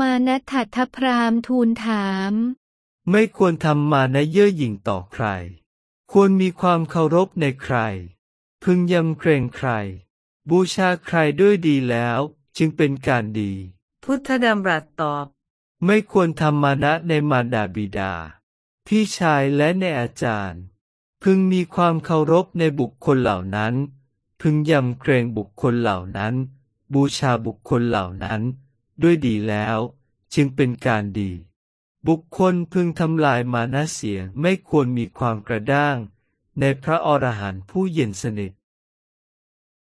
มานัถัทพราหมณ์ทูลถาม ไม่ควรทำมานะเย่อหยิ่งต่อใคร ควรมีความเคารพในใคร พึงยำเกรงใคร บูชาใครด้วยดีแล้ว จึงเป็นการดี พุทธดำรัสตอบ ไม่ควรทำมานะในมารดาบิดา พี่ชายและในอาจารย์ พึงมีความเคารพในบุคคลเหล่านั้น พึงยำเกรงบุคคลเหล่านั้น บูชาบุคคลเหล่านั้น ด้วยดีแล้ว จึงเป็นการดี บุคคลพึงทำลายมานะเสียไม่ควรมีความกระด้าง ในพระอรหันต์ผู้เย็นสนิท